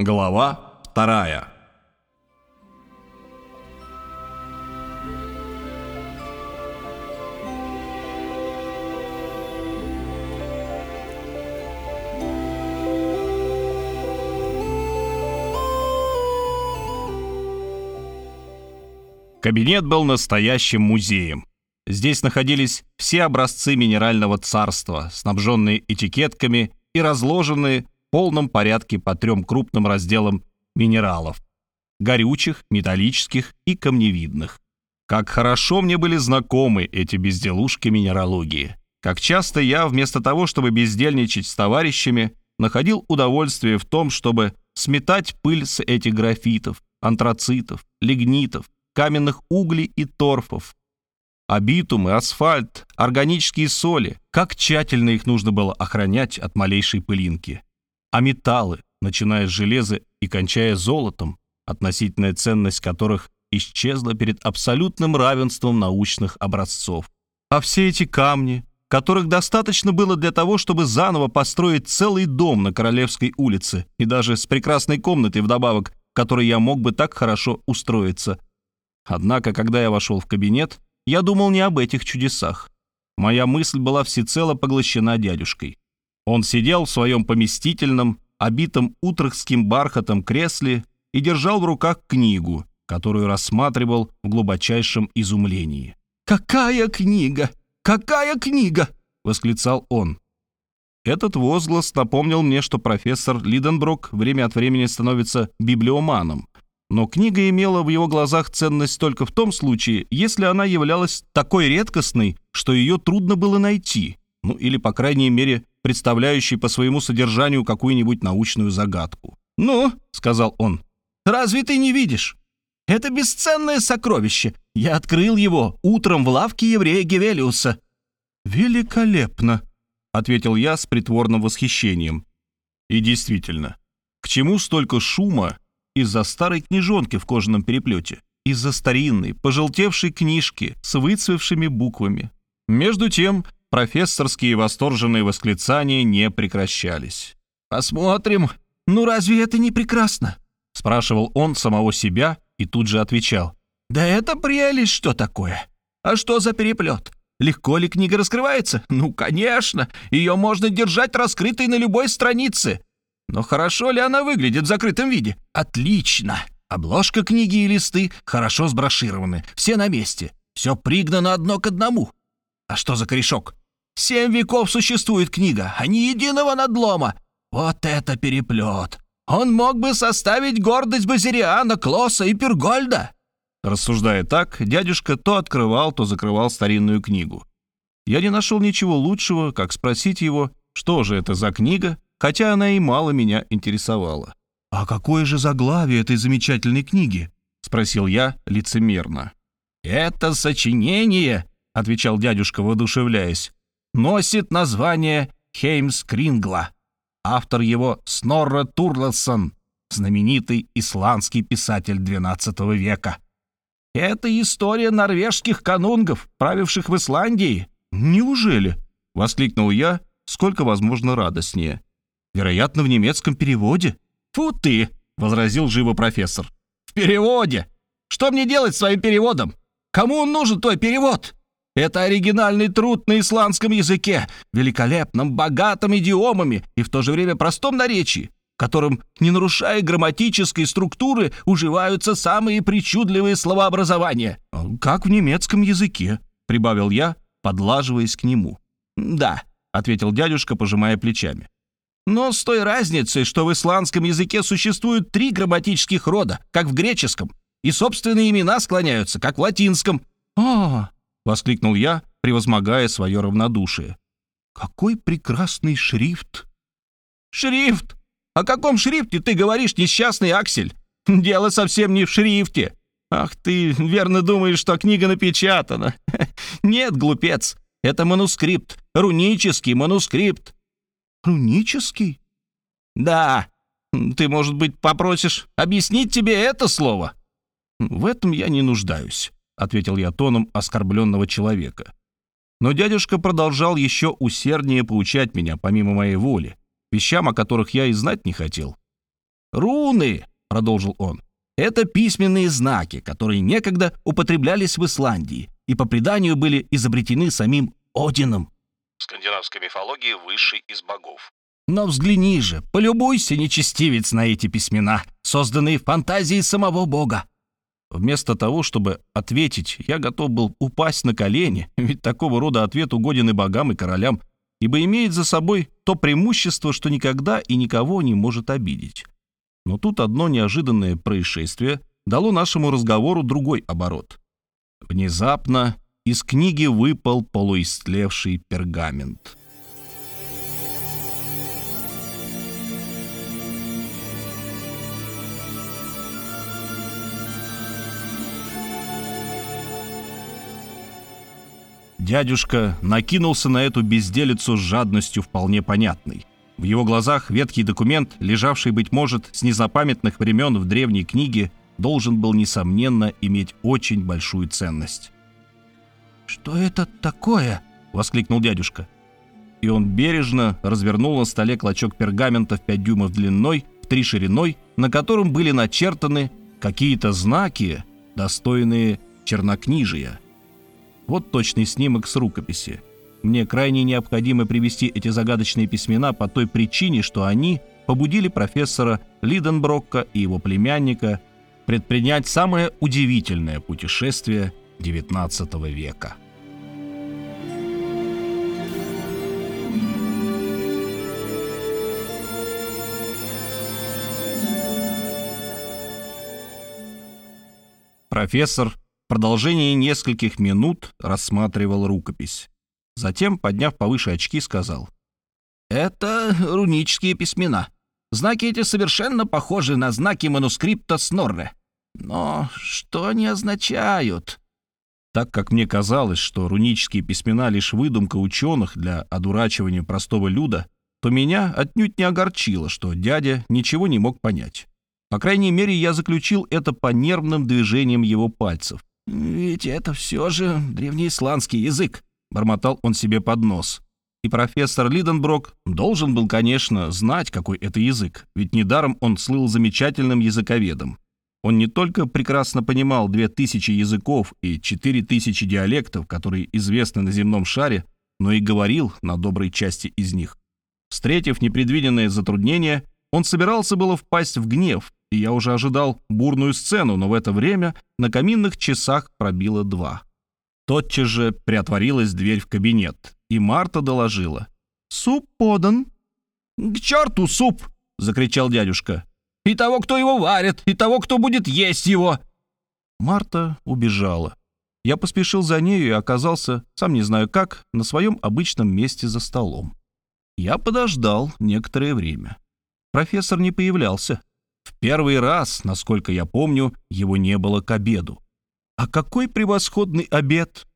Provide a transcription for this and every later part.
Глава вторая. Кабинет был настоящим музеем. Здесь находились все образцы минерального царства, снабженные этикетками и разложенные полном порядке по трем крупным разделам минералов – горючих, металлических и камневидных. Как хорошо мне были знакомы эти безделушки минералогии. Как часто я, вместо того, чтобы бездельничать с товарищами, находил удовольствие в том, чтобы сметать пыль с этих графитов, антрацитов, лигнитов, каменных углей и торфов. А битумы, асфальт, органические соли, как тщательно их нужно было охранять от малейшей пылинки. А металлы, начиная с железа и кончая золотом, относительная ценность которых исчезла перед абсолютным равенством научных образцов. А все эти камни, которых достаточно было для того, чтобы заново построить целый дом на Королевской улице и даже с прекрасной комнатой вдобавок, в которой я мог бы так хорошо устроиться. Однако, когда я вошел в кабинет, я думал не об этих чудесах. Моя мысль была всецело поглощена дядюшкой. Он сидел в своем поместительном, обитом утрахским бархатом кресле и держал в руках книгу, которую рассматривал в глубочайшем изумлении. «Какая книга! Какая книга!» — восклицал он. Этот возглас напомнил мне, что профессор Лиденброк время от времени становится библиоманом, но книга имела в его глазах ценность только в том случае, если она являлась такой редкостной, что ее трудно было найти, ну или, по крайней мере, представляющей по своему содержанию какую-нибудь научную загадку. «Ну», — сказал он, — «разве ты не видишь? Это бесценное сокровище. Я открыл его утром в лавке еврея Гевелиуса». «Великолепно», — ответил я с притворным восхищением. И действительно, к чему столько шума из-за старой книжонки в кожаном переплете, из-за старинной, пожелтевшей книжки с выцвевшими буквами. Между тем, профессорские восторженные восклицания не прекращались. «Посмотрим. Ну разве это не прекрасно?» — спрашивал он самого себя и тут же отвечал. «Да это прелесть, что такое? А что за переплет? Легко ли книга раскрывается? Ну, конечно, ее можно держать раскрытой на любой странице. Но хорошо ли она выглядит в закрытом виде? Отлично. Обложка книги и листы хорошо сброшированы, все на месте. Все пригнано одно к одному. А что за корешок? Семь веков существует книга, а ни единого надлома. Вот это переплет. Он мог бы составить гордость Базириана, Клоса и Пергольда. Рассуждая так, дядюшка то открывал, то закрывал старинную книгу. Я не нашел ничего лучшего, как спросить его, что же это за книга, хотя она и мало меня интересовала. «А какое же заглавие этой замечательной книги?» — спросил я лицемерно. «Это сочинение», — отвечал дядюшка, воодушевляясь, «носит название Хеймскрингла. Автор его Снорра Турласон, знаменитый исландский писатель XII века. Это история норвежских канунгов, правивших в Исландии». «Неужели?» — воскликнул я, сколько возможно радостнее. Вероятно, в немецком переводе. Фу ты, возразил живо профессор. В переводе? Что мне делать с своим переводом? Кому он нужен твой перевод? Это оригинальный труд на исландском языке, великолепном, богатом идиомами и в то же время простом наречии, которым, не нарушая грамматической структуры, уживаются самые причудливые словообразования. «Как в немецком языке», — прибавил я, подлаживаясь к нему. «Да», — ответил дядюшка, пожимая плечами. Но с той разницей, что в исландском языке существуют три грамматических рода, как в греческом, и собственные имена склоняются, как в латинском. «А!» — воскликнул я, превозмогая свое равнодушие. «Какой прекрасный шрифт!» «Шрифт? О каком шрифте ты говоришь, несчастный Аксель? Дело совсем не в шрифте. Ах, ты верно думаешь, что книга напечатана. Нет, глупец, это манускрипт, рунический манускрипт. Рунический? Да. Ты, может быть, попросишь объяснить тебе это слово? В этом я не нуждаюсь, ответил я тоном оскорбленного человека. Но дядюшка продолжал еще усерднее поучать меня, помимо моей воли, вещам, о которых я и знать не хотел. «Руны», — продолжил он, — «это письменные знаки, которые некогда употреблялись в Исландии и по преданию были изобретены самим Одином». В скандинавской мифологии высший из богов. Но взгляни же, полюбуйся, нечестивец, на эти письмена, созданные в фантазии самого бога. Вместо того, чтобы ответить, я готов был упасть на колени, ведь такого рода ответ угоден и богам, и королям, ибо имеет за собой то преимущество, что никогда и никого не может обидеть. Но тут одно неожиданное происшествие дало нашему разговору другой оборот. Внезапно из книги выпал полуистлевший пергамент. Дядюшка накинулся на эту безделицу с жадностью вполне понятной. В его глазах ветхий документ, лежавший, быть может, с незапамятных времен в древней книге, должен был, несомненно, иметь очень большую ценность. «Что это такое?» — воскликнул дядюшка. И он бережно развернул на столе клочок пергамента в 5 дюймов длиной, в 3 шириной, на котором были начертаны какие-то знаки, достойные чернокнижия. Вот точный снимок с рукописи. Мне крайне необходимо привести эти загадочные письмена по той причине, что они побудили профессора Лиденброкка и его племянника предпринять самое удивительное путешествие XIX века. Профессор продолжении нескольких минут рассматривал рукопись. Затем, подняв повыше очки, сказал. «Это рунические письмена. Знаки эти совершенно похожи на знаки манускрипта Снорре. Но что они означают?» Так как мне казалось, что рунические письмена — лишь выдумка ученых для одурачивания простого люда, то меня отнюдь не огорчило, что дядя ничего не мог понять. По крайней мере, я заключил это по нервным движениям его пальцев. «Ведь это все же древнеисландский язык», — бормотал он себе под нос. И профессор Лиденброк должен был, конечно, знать, какой это язык, ведь недаром он слыл замечательным языковедом. Он не только прекрасно понимал две тысячи языков и четыре тысячи диалектов, которые известны на земном шаре, но и говорил на доброй части из них. Встретив непредвиденное затруднение, он собирался было впасть в гнев, и я уже ожидал бурную сцену, но в это время на каминных часах пробило два. Тотчас же приотворилась дверь в кабинет, и Марта доложила. «Суп подан». «К черту суп!» — закричал дядюшка. «И того, кто его варит, и того, кто будет есть его!» Марта убежала. Я поспешил за нею и оказался, сам не знаю как, на своем обычном месте за столом. Я подождал некоторое время. Профессор не появлялся. Первый раз, насколько я помню, его не было к обеду. А какой превосходный обед!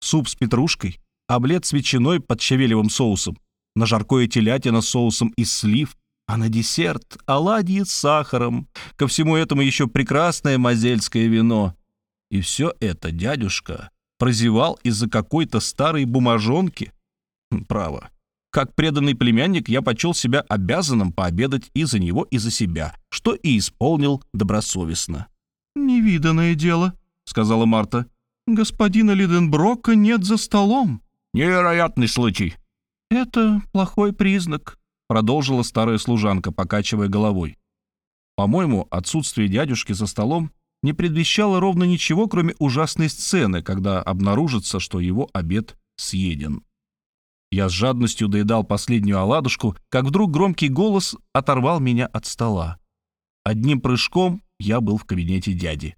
Суп с петрушкой, омлет с ветчиной под щавелевым соусом, на жаркое телятина с соусом из слив, а на десерт оладьи с сахаром. Ко всему этому еще прекрасное мазельское вино. И все это дядюшка прозевал из-за какой-то старой бумажонки. Право, как преданный племянник, я почел себя обязанным пообедать и за него, и за себя, что и исполнил добросовестно. «Невиданное дело», — сказала Марта. «Господина Лиденброка нет за столом». «Невероятный случай». «Это плохой признак», — продолжила старая служанка, покачивая головой. По-моему, отсутствие дядюшки за столом не предвещало ровно ничего, кроме ужасной сцены, когда обнаружится, что его обед съеден. Я с жадностью доедал последнюю оладушку, как вдруг громкий голос оторвал меня от стола. Одним прыжком я был в кабинете дяди.